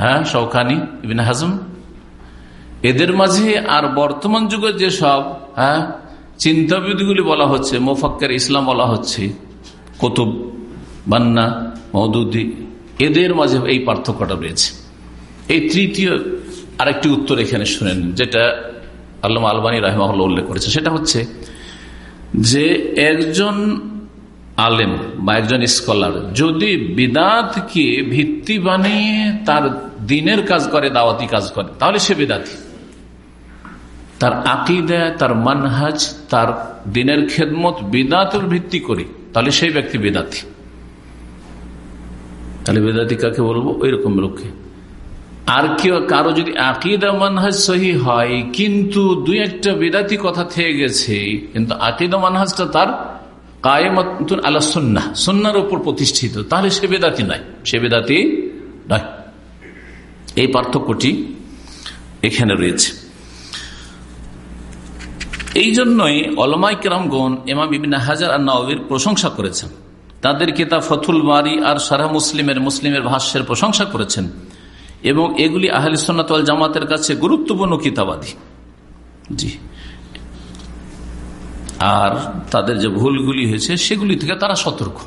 হ্যাঁ শৌখানি ইবিন হাজম। এদের মাঝে আর বর্তমান যুগে যেসব হ্যাঁ চিন্তাবিদগুলি বলা হচ্ছে, মোফাক্কের ইসলাম বলা হচ্ছে, কতুব, বান্না মৌদুদ্দি এদের মাঝে এই পার্থক্যটা রয়েছে। এই তৃতীয় আরেকটি উত্তর এখানে শুনেন, যেটা আল্লাহ আলবানী রাহমাহুল্লাহ উল্লেখ করেছে সেটা হচ্ছে যে একজন আলেম বা একজন স্কলার যদি বিদাতকে ভিত্তি বানিয়ে তার দিনের কাজ করে, দাওয়াতি কাজ করে, তাহলে সে বেদাতি। তার আকিদা, তার মানহাজ, তার দিনের খেদমত বিদাতের ভিত্তি করে। তাহলে সেই ব্যক্তি বেদাতি। তাহলে বেদাতি কাকে বলব? ওই রকম লোককে। আর কেউ, কারও যদি আকিদা, মানহাজ সহি হয়, কিন্তু দুই একটা বেদাতি কথা থেকে গেছে, কিন্তু আকিদা, মানহাজটা তার কায়েমাতুন আল্লাহ সন্না সন্ন্যার উপর প্রতিষ্ঠিত। তাহলে সে বেদাতি নয়। সে বেদাতি নয়। এই পার্থক্যটি এখানে রয়েছে। এই জন্যই অলমাই কেরামগণ এমা বিবিনা হাজার আর নবীর প্রশংসা করেছেন। তাদের কিতাব ফথুল বাড়ি আর সারা মুসলিমের মুসলিমের ভাষ্যের প্রশংসা করেছেন এবং এগুলি আহলি জামাতের কাছে গুরুত্বপূর্ণ কিতাবাদী। জি। আর তাদের যে ভুলগুলি হয়েছে, সেগুলি থেকে তারা সতর্ক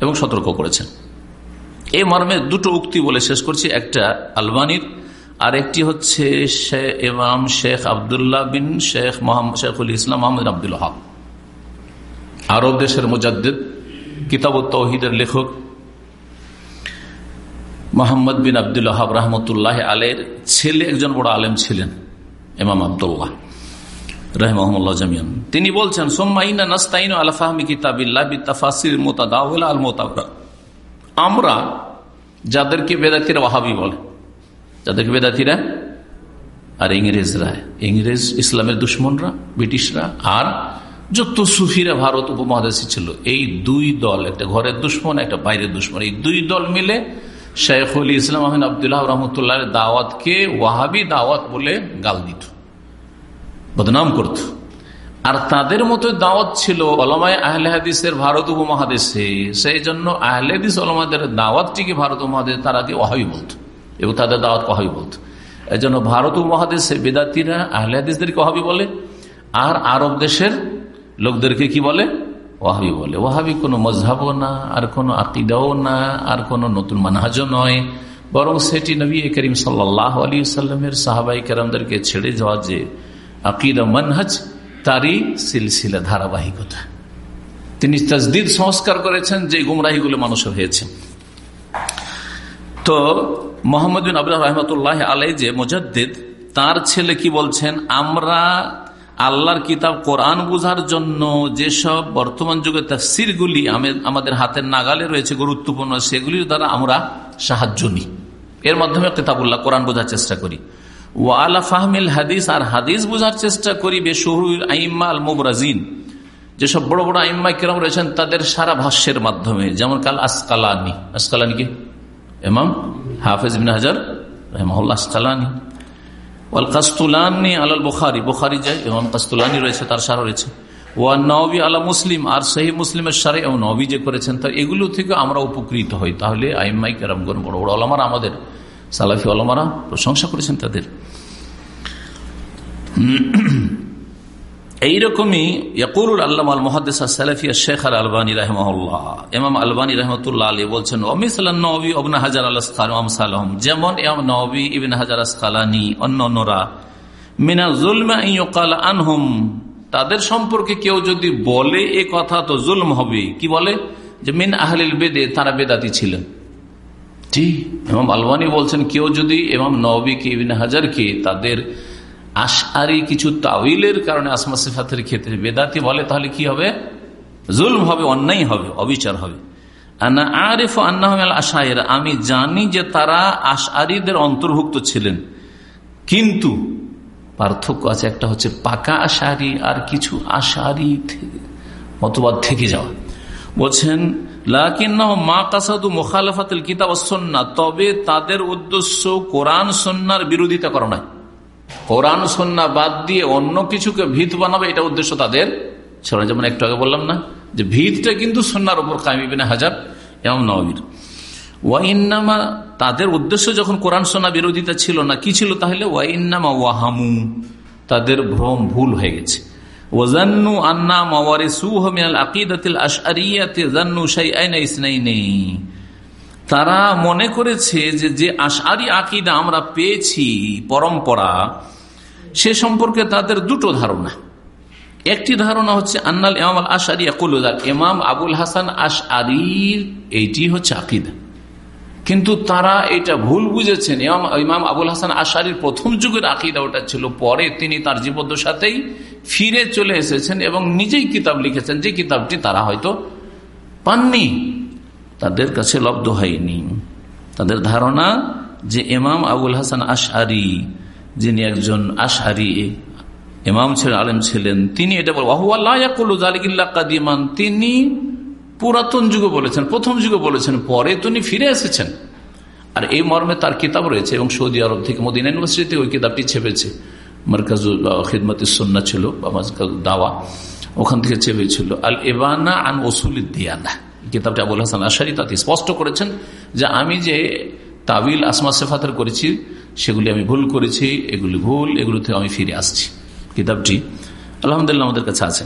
এবং সতর্ক করেছেন। এই মর্মে দুটো উক্তি বলে শেষ করছি। একটা আলবানির আর একটি হচ্ছে ইমাম শেখ আবদুল্লাহ বিন শেখ মোহাম্মদ, শেখুল ইসলাম মোহাম্মদ আব্দুল হক। আরব দেশের মুজাদ্দিদ কিতাব তৌহিদের লেখক মোহাম্মদ বিন আব্দুল হাব রহমতুল্লাহ আলের ছেলে, একজন বড় আলেম ছিলেন, ইমাম আবদুল্লাহ জামিয়ান। তিনি বলছেন নাস্তাইন মোতাবরা আমরা যাদেরকে বেদাতিরা ওয়াহাবি বলে যাদেরকে বেদাতিরা আর ইংরেজরা। ইংরেজ ইসলামের দুশ্মনরা, ব্রিটিশরা আর যত সুফিরা ভারত উপমহাদেশে ছিল। এই দুই দল, একটা ঘরের দুশ্মন, একটা বাইরের দুশ্মন। এই দুই দল মিলে শেখুল ইসলাম আহমেদ আবদুল্লাহ রহমতুল্লাহ দাওয়াতকে ওয়াহাবি দাওয়াত বলে গাল দিত, বদনাম করত। আর তাদের মতো দাওয়াত ছিল অলমায় আহলে হাদিসের ভারত উপমহাদেশে। সেই জন্য আহলে হাদিস অলমাদের দাওয়াতটিকে ভারত উপমহাদেশ তারা দিয়ে ওহাবি বলত। এবং তাদের দাওয়াত কহাবি বলত। এই জন্য ভারত উপমহাদেশে বেদাতিরা আহলে ওহাবি বলে, আর আরব দেশের লোকদেরকে কি বলে? ওয়াহাবি বলে। ওয়াহাবি কোনো মজহাবও না, আর কোনো আকিদাও না, আর কোনো নতুন মানহাজও নয়। বরং সেটি নবী করিম সাল্লাহ আলী সাল্লামের সাহাবাই কেরামদেরকে ছেড়ে যাওয়া যে আকিদা মানহাজ, তারই সিলসিলা ধারাবাহিকতা। তিনি তাজদিদ সংস্কার করেছেন যে গুমরাহিগুলো মানুষের হয়েছে। তো মোহাম্মদ বিন আবুল্লাহ রহমতুল্লাহ আলাই যে মুজাদ্দিদ, তার ছেলে কি বলছেন? আমরা আল্লাহর কিতাব কোরআন বুঝার জন্য যেসব বর্তমান যুগে তাফসিরগুলি আমাদের হাতের নাগালে রয়েছে, গুরুত্বপূর্ণ, সেগুলির দ্বারা আমরা সাহায্য নিই। এর মাধ্যমে কিতাবুল্লাহ কোরআন বোঝার চেষ্টা করি। ওয়ালা ফাহমিল হাদিস, আর হাদিস বোঝার চেষ্টা করি বেশহুর আইম্মা আল মুবরাজিন। যেসব বড় বড় আইম্মা কিরম রয়েছেন, তাদের সারা ভাষ্যের মাধ্যমে, যেমন কাল আসকালানি। আসকালানি কি? এমাম হাফেজ বিন হাজার রহমাউল্লাহ আসকালানি ওয়াল কাস্তুলানি আলাল বুখারি বুখারি যায় এমাম কাস্তুলানি রয়েছে, তার সারা রয়েছে। ওয়া নবী আলা মুসলিম, আর সহি মুসলিমের সারে এবং নবী যে করেছেন, তা এগুলো থেকে আমরা উপকৃত হই। তাহলে আইম্মাই কেরামগণ বড় বড় আলমারা আমাদের, সালাফি আলমারা প্রশংসা করেছেন তাদের। এইরকমই ইয়াকুরুল আল্লাহ আল মহাদেসা সালাফিয়া শেখ আল আলবানী রহমল্লাহ এমাম আলবানী রহমতুল্লাহ আলী বলছেন অমিসাল্লাহ নবী অবনা হাজার আল্লাহ সালাম যেমন এম নবী ইবিন হাজার আসকালানি অন্য অন্যরা মিনা জুলমা ইয়কাল আনহুম। তাদের সম্পর্কে কেউ যদি বলে এ কথা, তো জুলম হবে। কি বলে? যে মিন আহলিল বেদে, তারা বেদাতি ছিলেন। ঠিক এমাম আলবানী বলছেন, কেউ যদি এমাম নবীকে, ইবিন হাজারকে তাদের আশারি কিছু তাউিলের কারণে আসমা সিফাতের ক্ষেত্রে বেদাতি বলে, তাহলে কি হবে? জুলম হবে, অন্যায় হবে, অবিচার হবে। আরিফ আশায়ের আমি জানি যে তারা আশারিদের অন্তর্ভুক্ত ছিলেন। কিন্তু পার্থক্য আছে, একটা হচ্ছে পাকা আশারি আর কিছু আশারি মতবাদ থেকে যাওয়া। বলছেন তবে তাদের উদ্দেশ্য কোরআন সন্ন্যার বিরোধিতা করা নয়। কোরআন সন্না বাদ দিয়ে অন্য কিছুকে ভিত বানাবে, এটা উদ্দেশ্য তাদের ছিল যেমন একটু আগে বললাম না, যে ভিতটা কিন্তু সন্ন্যার উপর কামিবিনে হাজার এবং নবীর ওয়াইন্নামা তাদের উদ্দেশ্য যখন কোরআন সোনা বিরোধিতা ছিল না, কি ছিল তাহলে? ওয়াইন্নামা ওয়াহামু, তাদের ভ্রম ভুল হয়ে গেছে। আন্না মাওয়ারে সুহমিয়াল আকিদাতিল আশআরিয়াতে জান্নু শাইআইনা ইসনাইনি তারা মনে করেছে যে যে আশারি আকিদা আমরা পেয়েছি, পরম্পরা, সে সম্পর্কে তাদের দুটো ধারণা। একটি ধারণা হচ্ছে, আন্নাল ইমাম আল আশারি আকুলুদার ইমাম আবুল হাসান আশআরির এইটি হচ্ছে আকিদা। কিন্তু তারা এটা ভুল বুঝেছেন। ইমাম ইমাম আবুল হাসান আশারির প্রথম যুগের আকিদা ওটা ছিল, পরে তিনি তার জীবদ্দ সাথেই ফিরে চলে এসেছেন এবং নিজেই কিতাব লিখেছেন। যে কিতাবটি তারা হয়তো পাননি। তাদের কাছে লব্ধ হয়নি। তাদের ধারণা যে ইমাম আবুল হাসান আশারি যিনি একজন আশারি ইমাম ছিলেন, আলেম ছিলেন, তিনি এটা বলেন তিনি পুরাতন যুগে বলেছেন, প্রথম যুগে বলেছেন, পরে তিনি ফিরে এসেছেন। আর এই মর্মে তার কিতাব রয়েছে, এবং সৌদি আরব থেকে মদিনা ইউনিভার্সিটিতে ওই কিতাবটি ছেপেছে। মার্কাজ খিদমত ছিল, বা দাওয়া, ওখান থেকে চেপেছিল আল এবানা আন ওসুল দিয়ানা কিতাবটা আবুল হাসান আশারি তাতে স্পষ্ট করেছেন যে আমি যে তাবিল, আসমা সেফাতের করেছি, সেগুলি আমি ভুল করেছি, এগুলি ভুল, এগুলো থেকে আমি ফিরে আসছি। কিতাবটি আলহামদুলিল্লাহ আমাদের কাছে আছে।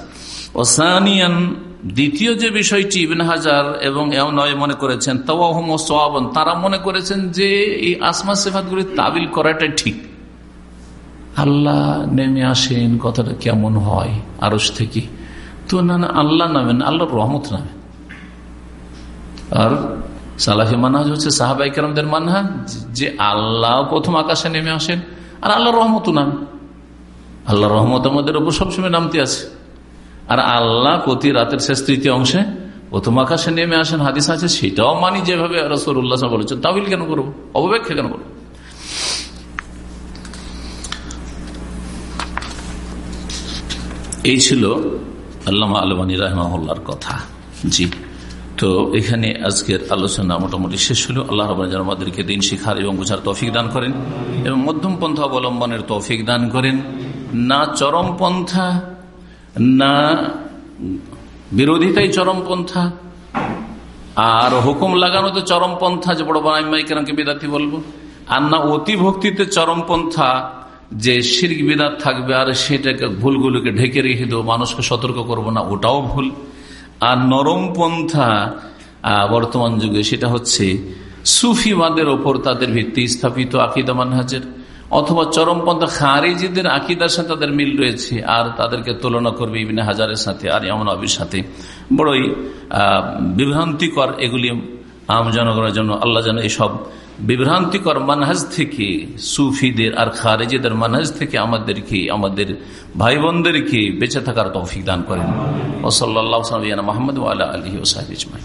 ওসানিয়ান, দ্বিতীয় যে বিষয়টি ইবিন হাজার এবং এম নয় মনে করেছেন, তাওয়াহম সোয়াবন, তারা মনে করেছেন যে এই আসমা সেফাতগুলি তাবিল করাটাই ঠিক। আল্লাহ নেমে আসেন, কথাটা কেমন হয় আরস থেকে। তো না না, আল্লাহ নামেন আল্লাহর রহমত নামেন আর সালাফি মানহাজ হচ্ছে সাহাবাই কেরামদের মানহাজ, যে আল্লাহ প্রথম আকাশে নেমে আসেন। আর আল্লাহ রহমত নাম। আল্লাহ রহমত আমাদের উপর সবসময় নামতে আছে। আর আল্লাহ প্রতি রাতের শেষ তৃতীয় অংশে প্রথম আকাশে নেমে আসেন, হাদিস আছে, সেটাও মানি যেভাবে রসুর বলেছেন তাবিল কেন করব? অবব্যাখ্যা কেন করব? এই ছিল আল্লাহ আলমানী রাহমার কথা। জি। তো এখানে আজকের আলোচনা মোটামুটি শেষ হলো। আল্লাহ রবান যেন আমাদেরকে দিন শিখার এবং বোঝার তৌফিক দান করেন এবং মধ্যম পন্থা অবলম্বনের তৌফিক দান করেন। না চরমপন্থা না বিরোধিতাই চরমপন্থা আর হুকুম লাগানোতে চরমপন্থা যে বড় বানাইমাইকেরামকে বিদাতি বলব, আর না অতি ভক্তিতে চরমপন্থা যে শির্ক বিদাত থাকবে আর সেটাকে ভুলগুলোকে ঢেকে রেখে দেবো, মানুষকে সতর্ক করব না, ওটাও ভুল। আর নরম পন্থা বর্তমান যুগে সেটা হচ্ছে সুফিবাদের ওপর তাদের ভিত্তি স্থাপিত আকিদা মানহাজের, অথবা চরমপন্থা খারিজিদের আকিদার সাথে তাদের মিল রয়েছে, আর তাদেরকে তুলনা করবে ইবিনে হাজারের সাথে আর এমন আবির সাথে। বড়ই বিভ্রান্তিকর এগুলি আম জনগণের জন্য, আল্লাহ যেন এসব বিভ্রান্তিকর মানহাজ থেকে, সুফিদের আর খারেজিদের মানহাজ থেকে আমাদেরকে, আমাদের ভাই বোনদেরকে বেঁচে থাকার তৌফিক দান করেন। ওসল্লা মোহাম্মদ আল্লাহ আলহি ওসাহিজমাই